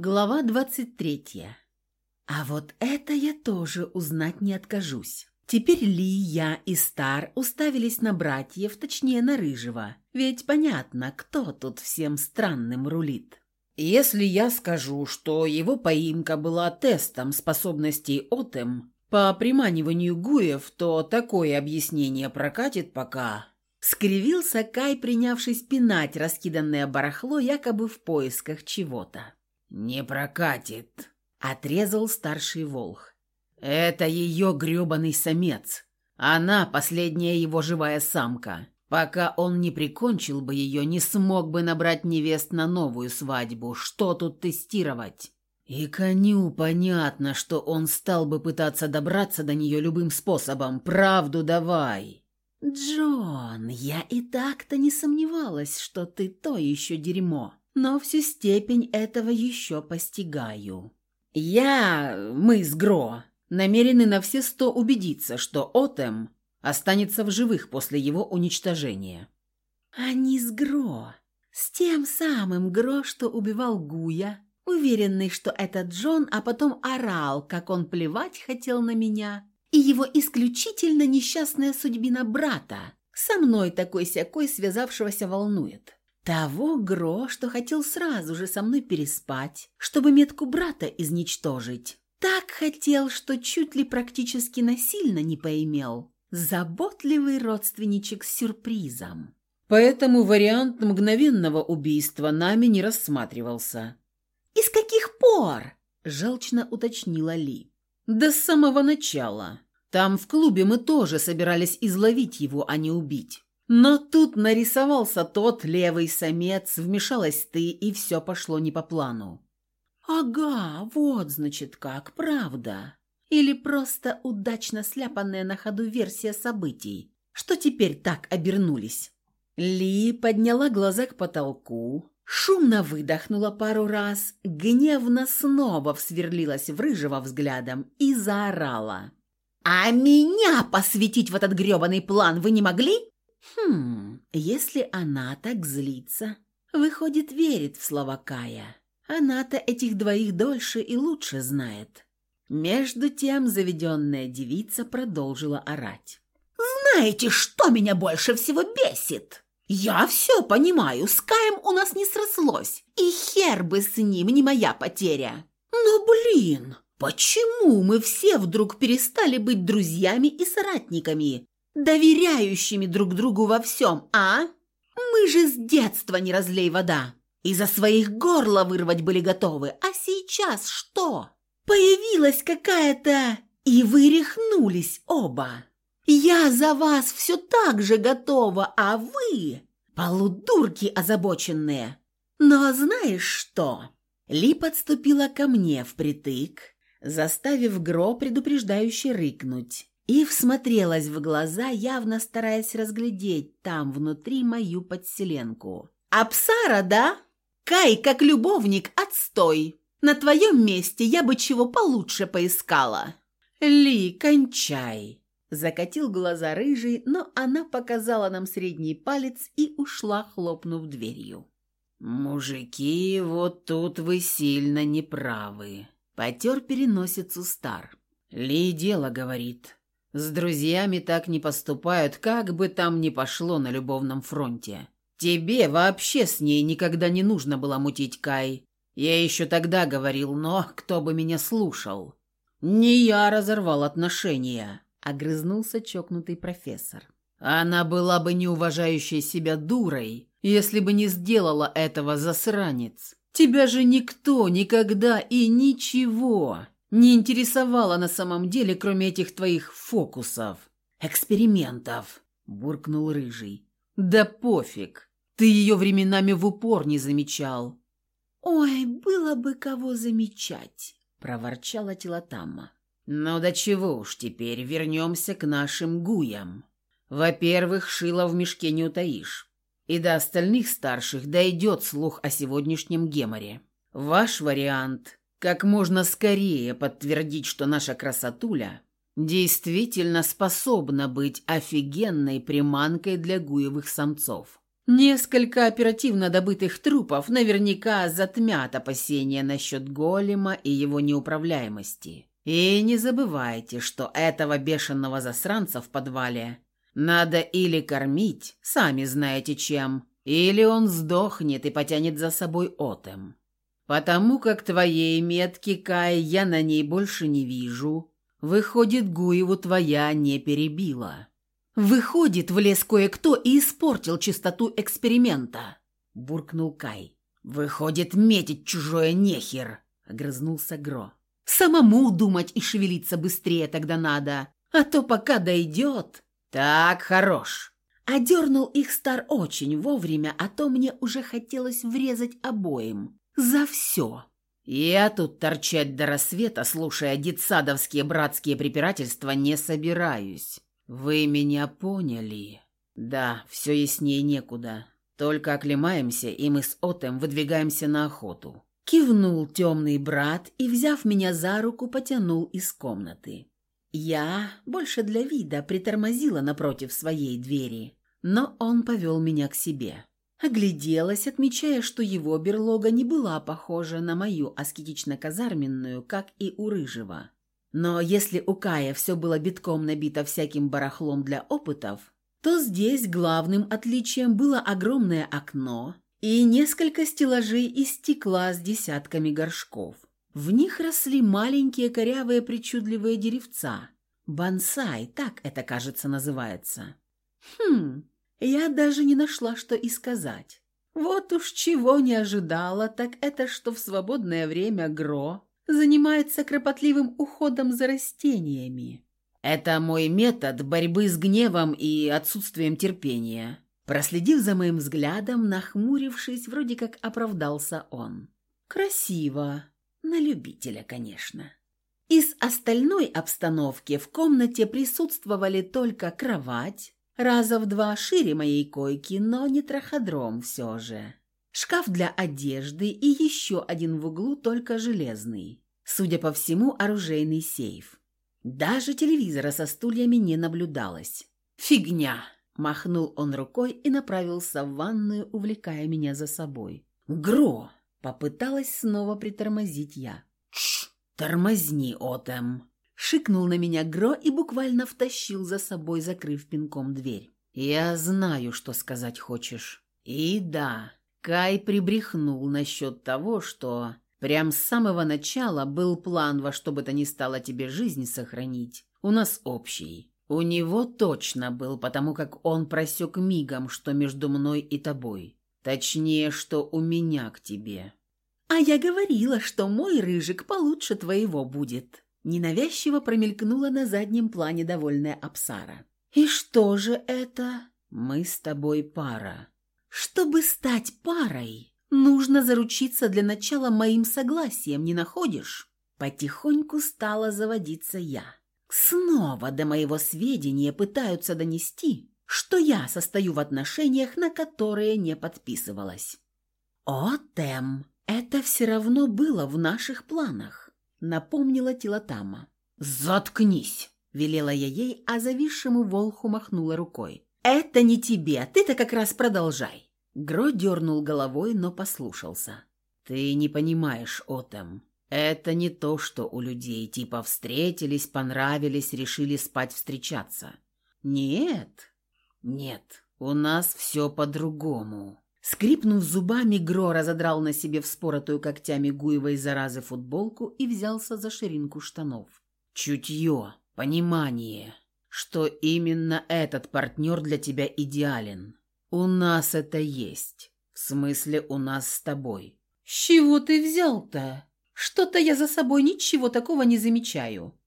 Глава 23. А вот это я тоже узнать не откажусь. Теперь Ли, я и Стар уставились на братьев, точнее на Рыжего. Ведь понятно, кто тут всем странным рулит. Если я скажу, что его поимка была тестом способностей Отем по приманиванию гуев, то такое объяснение прокатит пока. Скривился Кай, принявшись пинать раскиданное барахло якобы в поисках чего-то. «Не прокатит», — отрезал старший волх. «Это ее грёбаный самец. Она последняя его живая самка. Пока он не прикончил бы ее, не смог бы набрать невест на новую свадьбу. Что тут тестировать?» И коню понятно, что он стал бы пытаться добраться до нее любым способом. Правду давай. «Джон, я и так-то не сомневалась, что ты то еще дерьмо но всю степень этого еще постигаю. Я, мы с Гро, намерены на все сто убедиться, что Отем останется в живых после его уничтожения. Они с Гро, с тем самым Гро, что убивал Гуя, уверенный, что это Джон, а потом орал, как он плевать хотел на меня, и его исключительно несчастная судьбина брата, со мной такой-сякой связавшегося волнует. Того Гро, что хотел сразу же со мной переспать, чтобы метку брата изничтожить. Так хотел, что чуть ли практически насильно не поимел. Заботливый родственничек с сюрпризом. Поэтому вариант мгновенного убийства нами не рассматривался. «И с каких пор?» – желчно уточнила Ли. «Да с самого начала. Там в клубе мы тоже собирались изловить его, а не убить. Но тут нарисовался тот левый самец, вмешалась ты, и все пошло не по плану. «Ага, вот, значит, как, правда. Или просто удачно сляпанная на ходу версия событий, что теперь так обернулись». Ли подняла глаза к потолку, шумно выдохнула пару раз, гневно снова всверлилась в рыжего взглядом и заорала. «А меня посвятить в этот грёбаный план вы не могли? Хм, если она так злится, выходит, верит в слова Кая. Она-то этих двоих дольше и лучше знает. Между тем заведенная девица продолжила орать. «Знаете, что меня больше всего бесит? Я все понимаю, с Каем у нас не срослось, и хер бы с ним не моя потеря. Но, блин, почему мы все вдруг перестали быть друзьями и соратниками, доверяющими друг другу во всем, а? Мы же с детства не разлей вода. Из-за своих горла вырвать были готовы. А сейчас что? Появилась какая-то... И вы рехнулись оба. Я за вас все так же готова, а вы... Полудурки озабоченные. Но знаешь что? Ли подступила ко мне впритык, заставив Гро предупреждающе рыкнуть и всмотрелась в глаза, явно стараясь разглядеть там внутри мою подселенку. «Апсара, да? Кай, как любовник, отстой! На твоем месте я бы чего получше поискала!» «Ли, кончай!» Закатил глаза рыжий, но она показала нам средний палец и ушла, хлопнув дверью. «Мужики, вот тут вы сильно неправы», — потер переносицу Стар. «Ли дело говорит. С друзьями так не поступают, как бы там ни пошло на любовном фронте. Тебе вообще с ней никогда не нужно было мутить, Кай. Я еще тогда говорил, но кто бы меня слушал? Не я разорвал отношения, огрызнулся чокнутый профессор. Она была бы неуважающей себя дурой, если бы не сделала этого засранец. Тебя же никто никогда и ничего не интересовало на самом деле, кроме этих твоих фокусов, экспериментов», — буркнул Рыжий. «Да пофиг, ты ее временами в упор не замечал». «Ой, было бы кого замечать», — проворчала Телотамма. «Ну да чего уж теперь, вернемся к нашим гуям. Во-первых, шило в мешке не утаишь. И до остальных старших дойдет слух о сегодняшнем геморе. Ваш вариант как можно скорее подтвердить, что наша красотуля действительно способна быть офигенной приманкой для гуевых самцов. Несколько оперативно добытых трупов наверняка затмят опасения насчет голема и его неуправляемости. И не забывайте, что этого бешеного засранца в подвале надо или кормить, сами знаете чем, или он сдохнет и потянет за собой отем. Потому как твоей метки, Кай, я на ней больше не вижу. Выходит, Гуеву твоя не перебила. Выходит, влез кое-кто и испортил чистоту эксперимента, буркнул Кай. Выходит, метить чужое нехер, огрызнулся Гро. Самому думать и шевелиться быстрее тогда надо, а то пока дойдет. Так, хорош. Одернул их Стар очень вовремя, а то мне уже хотелось врезать обоим. За все. Я тут торчать до рассвета, слушая детсадовские братские препирательства, не собираюсь. Вы меня поняли? Да, все яснее некуда. Только оклемаемся, и мы с Отем выдвигаемся на охоту. Кивнул темный брат и, взяв меня за руку, потянул из комнаты. Я, больше для вида, притормозила напротив своей двери, но он повел меня к себе. Огляделась, отмечая, что его берлога не была похожа на мою аскетично-казарменную, как и у Рыжего. Но если у Кая все было битком набито всяким барахлом для опытов, то здесь главным отличием было огромное окно и несколько стеллажей из стекла с десятками горшков. В них росли маленькие корявые причудливые деревца. Бонсай, так это, кажется, называется. Хм, я даже не нашла, что и сказать. Вот уж чего не ожидала, так это что в свободное время Гро занимается кропотливым уходом за растениями. Это мой метод борьбы с гневом и отсутствием терпения. Проследив за моим взглядом, нахмурившись, вроде как оправдался он. Красиво. На любителя, конечно. Из остальной обстановки в комнате присутствовали только кровать, раза в два шире моей койки, но не траходром все же. Шкаф для одежды и еще один в углу, только железный. Судя по всему, оружейный сейф. Даже телевизора со стульями не наблюдалось. «Фигня!» – махнул он рукой и направился в ванную, увлекая меня за собой. «Гро!» – попыталась снова притормозить я. «Тш! Тормозни, Отем!» Шикнул на меня Гро и буквально втащил за собой, закрыв пинком дверь. «Я знаю, что сказать хочешь. И да, Кай прибрехнул насчет того, что прям с самого начала был план во что бы то ни стало тебе жизнь сохранить. У нас общий. У него точно был, потому как он просек мигом, что между мной и тобой. Точнее, что у меня к тебе». «А я говорила, что мой рыжик получше твоего будет», Ненавязчиво промелькнула на заднем плане довольная Апсара. «И что же это?» «Мы с тобой пара». «Чтобы стать парой, нужно заручиться для начала моим согласием, не находишь?» Потихоньку стала заводиться я. Снова до моего сведения пытаются донести, что я состою в отношениях, на которые не подписывалась. О, Тем, это все равно было в наших планах напомнила Тилатама. «Заткнись!» – велела я ей, а зависшему волху махнула рукой. «Это не тебе, ты-то как раз продолжай!» Гро дернул головой, но послушался. «Ты не понимаешь, Отом. Это не то, что у людей, типа встретились, понравились, решили спать встречаться. Нет, нет, у нас все по-другому». Скрипнув зубами, Гро разодрал на себе вспоротую когтями гуевой заразы футболку и взялся за ширинку штанов. «Чутье, понимание, что именно этот партнер для тебя идеален. У нас это есть. В смысле, у нас с тобой». «С чего ты взял-то? Что-то я за собой ничего такого не замечаю».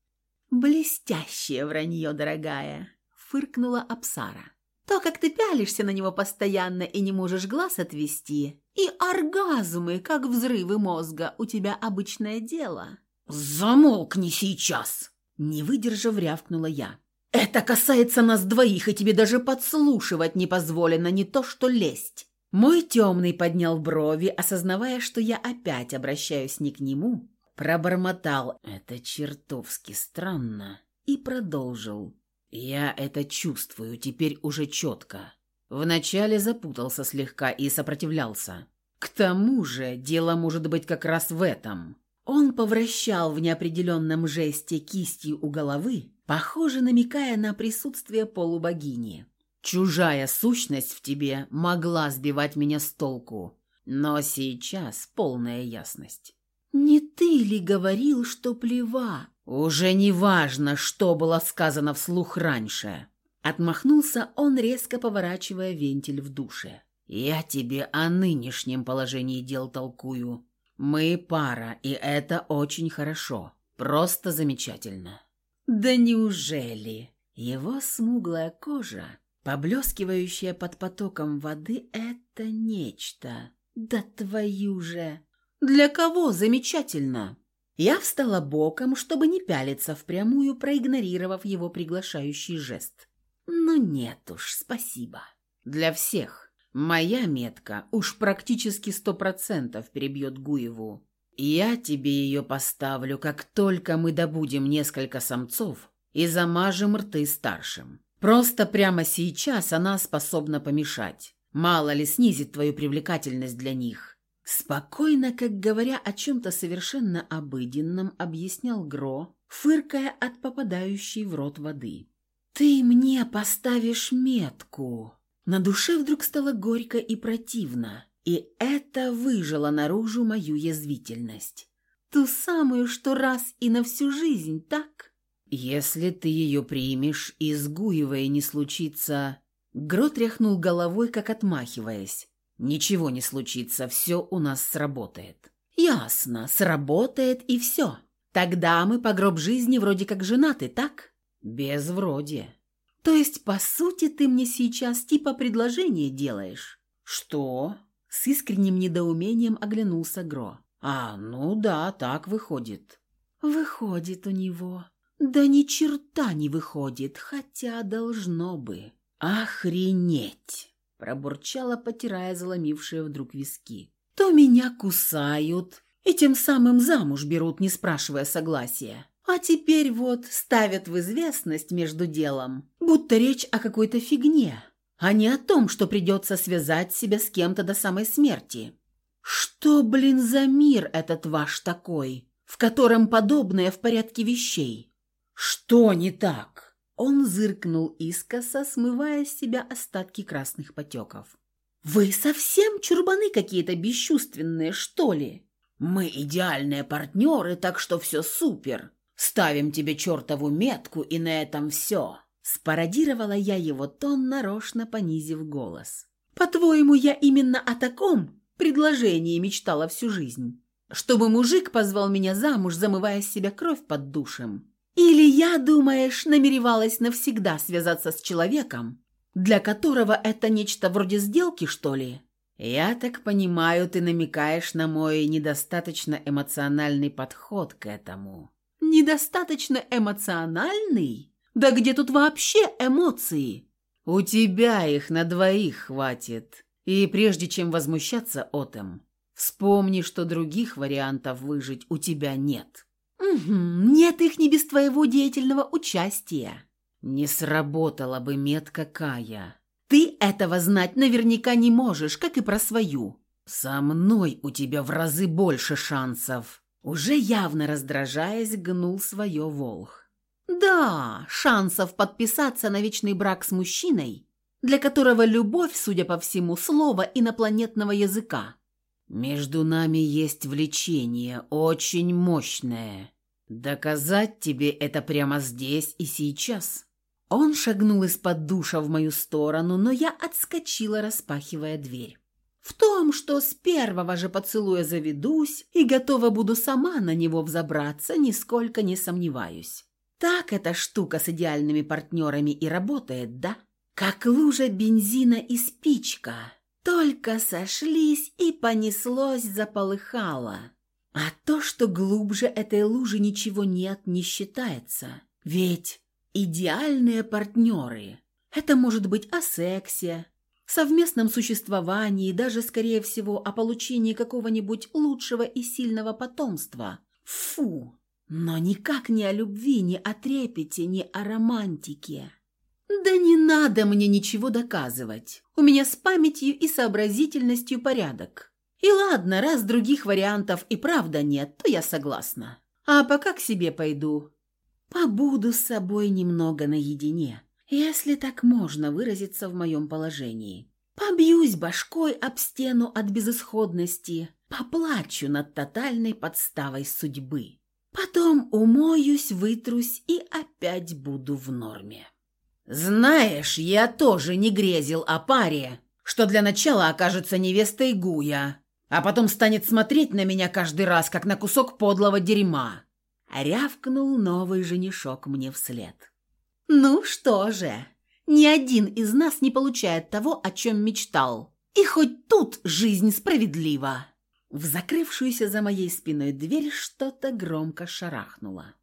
«Блестящее вранье, дорогая», — фыркнула Апсара. То, как ты пялишься на него постоянно и не можешь глаз отвести, и оргазмы, как взрывы мозга, у тебя обычное дело». «Замолкни сейчас!» Не выдержав, рявкнула я. «Это касается нас двоих, и тебе даже подслушивать не позволено, не то что лезть». Мой темный поднял брови, осознавая, что я опять обращаюсь не к нему, пробормотал «это чертовски странно» и продолжил. «Я это чувствую теперь уже четко. Вначале запутался слегка и сопротивлялся. К тому же дело может быть как раз в этом. Он повращал в неопределенном жесте кистью у головы, похоже, намекая на присутствие полубогини. Чужая сущность в тебе могла сбивать меня с толку, но сейчас полная ясность. «Не ты ли говорил, что плева?» «Уже не важно, что было сказано вслух раньше». Отмахнулся он, резко поворачивая вентиль в душе. «Я тебе о нынешнем положении дел толкую. Мы пара, и это очень хорошо. Просто замечательно». «Да неужели?» Его смуглая кожа Поблескивающая под потоком воды — это нечто. Да твою же! Для кого замечательно? Я встала боком, чтобы не пялиться впрямую, проигнорировав его приглашающий жест. Ну нет уж, спасибо. Для всех. Моя метка уж практически сто процентов перебьет Гуеву. Я тебе ее поставлю, как только мы добудем несколько самцов и замажем рты старшим. Просто прямо сейчас она способна помешать. Мало ли снизит твою привлекательность для них. Спокойно, как говоря о чем-то совершенно обыденном, объяснял Гро, фыркая от попадающей в рот воды. «Ты мне поставишь метку!» На душе вдруг стало горько и противно, и это выжило наружу мою язвительность. Ту самую, что раз и на всю жизнь, так? «Если ты ее примешь, и с Гуевой не случится...» Гро тряхнул головой, как отмахиваясь. «Ничего не случится, все у нас сработает». «Ясно, сработает и все. Тогда мы по гроб жизни вроде как женаты, так?» «Без вроде». «То есть, по сути, ты мне сейчас типа предложение делаешь?» «Что?» С искренним недоумением оглянулся Гро. «А, ну да, так выходит». «Выходит у него», да ни черта не выходит, хотя должно бы. Охренеть! Пробурчала, потирая заломившие вдруг виски. То меня кусают и тем самым замуж берут, не спрашивая согласия. А теперь вот ставят в известность между делом, будто речь о какой-то фигне, а не о том, что придется связать себя с кем-то до самой смерти. Что, блин, за мир этот ваш такой, в котором подобное в порядке вещей? «Что не так?» Он зыркнул искоса, смывая с себя остатки красных потеков. «Вы совсем чурбаны какие-то бесчувственные, что ли? Мы идеальные партнеры, так что все супер. Ставим тебе чертову метку, и на этом все». Спародировала я его тон, нарочно понизив голос. «По-твоему, я именно о таком предложении мечтала всю жизнь? Чтобы мужик позвал меня замуж, замывая с себя кровь под душем?» Или я, думаешь, намеревалась навсегда связаться с человеком, для которого это нечто вроде сделки, что ли? Я так понимаю, ты намекаешь на мой недостаточно эмоциональный подход к этому. Недостаточно эмоциональный? Да где тут вообще эмоции? У тебя их на двоих хватит. И прежде чем возмущаться отом, вспомни, что других вариантов выжить у тебя нет. «Угу, нет их не без твоего деятельного участия». «Не сработала бы метка Кая». «Ты этого знать наверняка не можешь, как и про свою». «Со мной у тебя в разы больше шансов». Уже явно раздражаясь, гнул свое волх. «Да, шансов подписаться на вечный брак с мужчиной, для которого любовь, судя по всему, слово инопланетного языка». «Между нами есть влечение, очень мощное. Доказать тебе это прямо здесь и сейчас». Он шагнул из-под душа в мою сторону, но я отскочила, распахивая дверь. В том, что с первого же поцелуя заведусь и готова буду сама на него взобраться, нисколько не сомневаюсь. Так эта штука с идеальными партнерами и работает, да? Как лужа бензина и спичка. Только сошлись, и понеслось, заполыхало. А то, что глубже этой лужи ничего нет, не считается. Ведь идеальные партнеры – это может быть о сексе, совместном существовании, даже, скорее всего, о получении какого-нибудь лучшего и сильного потомства. Фу! Но никак не о любви, не о трепете, не о романтике. Да не надо мне ничего доказывать. У меня с памятью и сообразительностью порядок. И ладно, раз других вариантов и правда нет, то я согласна. А пока к себе пойду. Побуду с собой немного наедине, если так можно выразиться в моем положении. Побьюсь башкой об стену от безысходности, поплачу над тотальной подставой судьбы. Потом умоюсь, вытрусь и опять буду в норме. «Знаешь, я тоже не грезил о паре, что для начала окажется невестой Гуя, а потом станет смотреть на меня каждый раз, как на кусок подлого дерьма». Рявкнул новый женишок мне вслед. «Ну что же, ни один из нас не получает того, о чем мечтал. И хоть тут жизнь справедлива». В закрывшуюся за моей спиной дверь что-то громко шарахнуло.